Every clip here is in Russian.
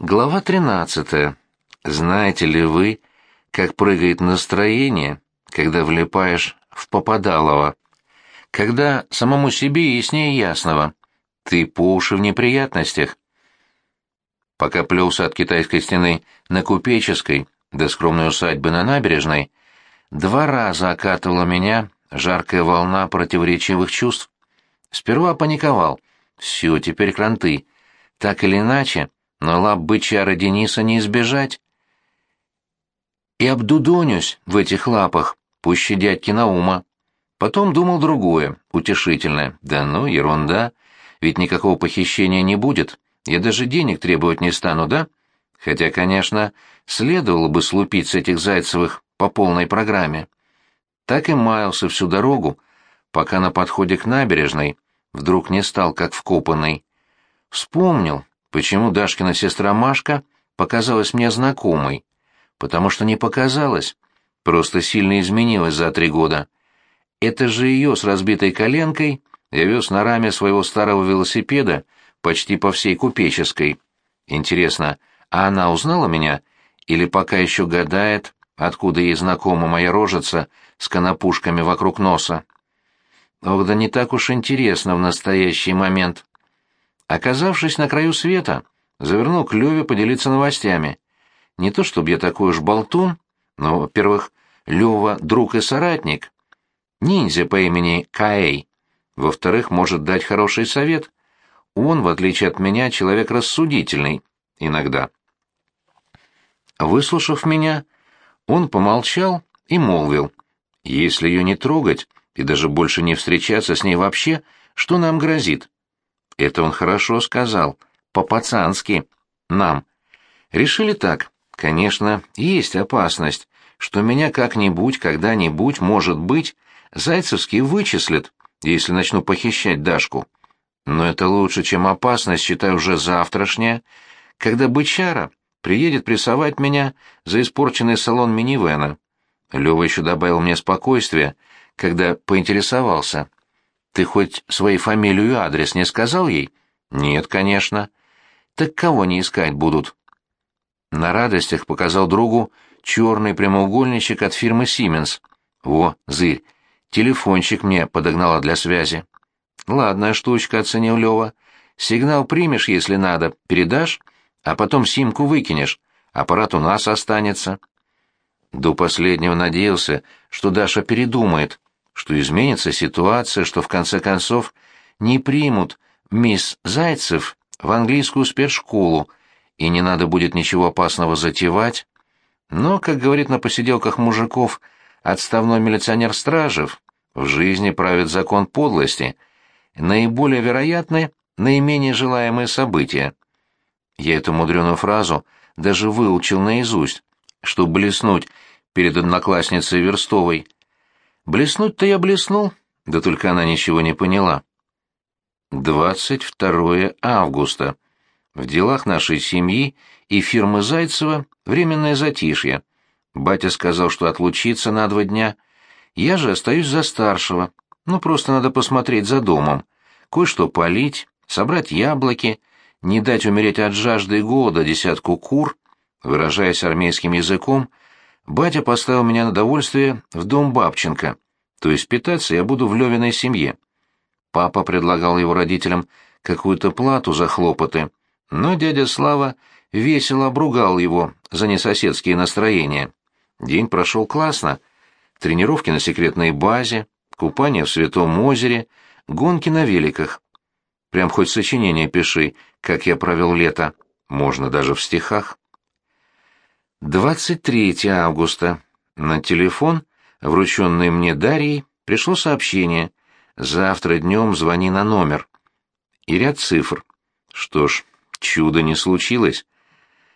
Глава 13. Знаете ли вы, как прыгает настроение, когда влипаешь в попадалово? Когда самому себе яснее ясного. Ты по уши в неприятностях. Пока плелся от китайской стены на Купеческой до скромной усадьбы на набережной, два раза окатывала меня жаркая волна противоречивых чувств. Сперва паниковал. Все, теперь кранты. Так или иначе, но лап бычара Дениса не избежать. И обдудонюсь в этих лапах, пуще дядьки Наума. Потом думал другое, утешительное. Да ну, ерунда, ведь никакого похищения не будет. Я даже денег требовать не стану, да? Хотя, конечно, следовало бы слупить с этих Зайцевых по полной программе. Так и маялся всю дорогу, пока на подходе к набережной вдруг не стал как вкопанный. Вспомнил, Почему Дашкина сестра Машка показалась мне знакомой? Потому что не показалась, просто сильно изменилась за три года. Это же ее с разбитой коленкой я вез на раме своего старого велосипеда почти по всей купеческой. Интересно, а она узнала меня? Или пока еще гадает, откуда ей знакома моя рожица с конопушками вокруг носа? Ох, да не так уж интересно в настоящий момент. Оказавшись на краю света, завернул к Леве поделиться новостями. Не то чтобы я такой уж болтун, но, во-первых, Лева — друг и соратник. Ниндзя по имени Каэй. Во-вторых, может дать хороший совет. Он, в отличие от меня, человек рассудительный. Иногда. Выслушав меня, он помолчал и молвил. Если ее не трогать и даже больше не встречаться с ней вообще, что нам грозит? Это он хорошо сказал, по-пацански, нам. Решили так. Конечно, есть опасность, что меня как-нибудь, когда-нибудь, может быть, Зайцевский вычислят, если начну похищать Дашку. Но это лучше, чем опасность, считай, уже завтрашняя, когда бычара приедет прессовать меня за испорченный салон минивэна. Лёва еще добавил мне спокойствия, когда поинтересовался. Ты хоть своей фамилию и адрес не сказал ей? Нет, конечно. Так кого не искать будут? На радостях показал другу черный прямоугольничек от фирмы «Сименс». Во, зырь, телефончик мне подогнала для связи. Ладная штучка, оценил Лева. Сигнал примешь, если надо, передашь, а потом симку выкинешь. Аппарат у нас останется. До последнего надеялся, что Даша передумает, что изменится ситуация, что в конце концов не примут мисс Зайцев в английскую спецшколу, и не надо будет ничего опасного затевать. Но, как говорит на посиделках мужиков отставной милиционер Стражев, в жизни правит закон подлости, наиболее вероятны наименее желаемые события. Я эту мудреную фразу даже выучил наизусть, чтобы блеснуть перед одноклассницей Верстовой – Блеснуть-то я блеснул, да только она ничего не поняла. 22 августа. В делах нашей семьи и фирмы Зайцева временное затишье. Батя сказал, что отлучиться на два дня. Я же остаюсь за старшего. Ну, просто надо посмотреть за домом. Кое-что полить, собрать яблоки, не дать умереть от жажды и голода десятку кур. Выражаясь армейским языком, Батя поставил меня на довольствие в дом Бабченко, то есть питаться я буду в Левиной семье. Папа предлагал его родителям какую-то плату за хлопоты, но дядя Слава весело обругал его за несоседские настроения. День прошел классно. Тренировки на секретной базе, купание в Святом озере, гонки на великах. Прям хоть сочинение пиши, как я провел лето. Можно даже в стихах. 23 августа. На телефон, врученный мне Дарьей, пришло сообщение. Завтра днем звони на номер. И ряд цифр. Что ж, чудо не случилось.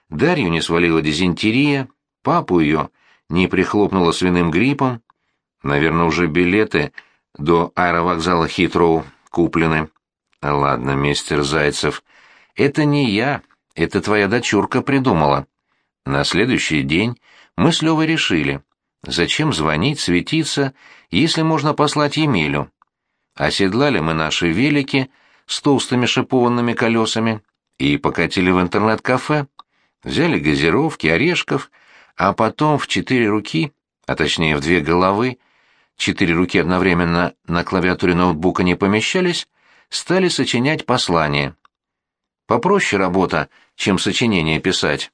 Дарью не свалила дизентерия, папу ее не прихлопнула свиным гриппом. Наверное, уже билеты до аэровокзала Хитроу куплены. Ладно, мистер Зайцев, это не я, это твоя дочурка придумала. На следующий день мы с Левой решили, зачем звонить, светиться, если можно послать Емелю. Оседлали мы наши велики с толстыми шипованными колесами и покатили в интернет-кафе. взяли газировки, орешков, а потом в четыре руки, а точнее в две головы, четыре руки одновременно на клавиатуре ноутбука не помещались, стали сочинять послания. Попроще работа, чем сочинение писать.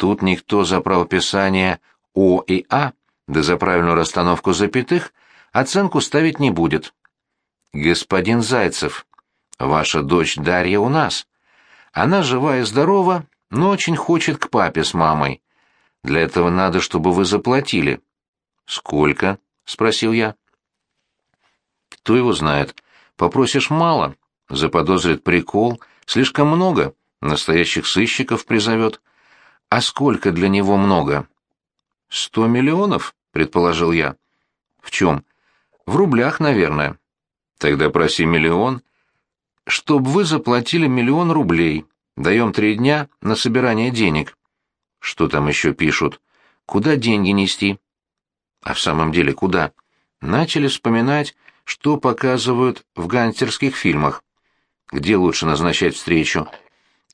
Тут никто за правописание О и А, да за правильную расстановку запятых, оценку ставить не будет. Господин Зайцев, ваша дочь Дарья у нас. Она жива и здорова, но очень хочет к папе с мамой. Для этого надо, чтобы вы заплатили. Сколько? спросил я. Кто его знает? Попросишь мало, заподозрит прикол, слишком много, настоящих сыщиков призовет. А сколько для него много? Сто миллионов, предположил я. В чем? В рублях, наверное. Тогда проси миллион. Чтоб вы заплатили миллион рублей. Даем три дня на собирание денег. Что там еще пишут? Куда деньги нести? А в самом деле куда? Начали вспоминать, что показывают в гангстерских фильмах. Где лучше назначать встречу?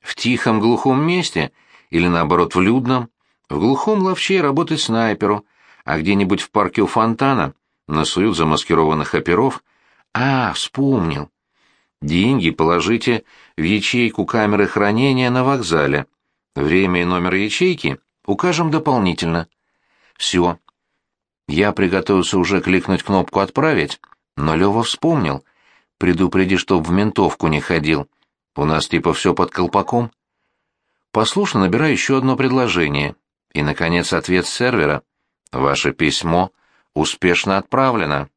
В тихом глухом месте или наоборот в людном? В глухом ловче работать снайперу, а где-нибудь в парке у фонтана насуют замаскированных оперов. А, вспомнил. Деньги положите в ячейку камеры хранения на вокзале. Время и номер ячейки укажем дополнительно. Все. Я приготовился уже кликнуть кнопку «Отправить», но Лёва вспомнил. «Предупреди, чтоб в ментовку не ходил. У нас типа все под колпаком». Послушно набираю еще одно предложение. И, наконец, ответ сервера. Ваше письмо успешно отправлено.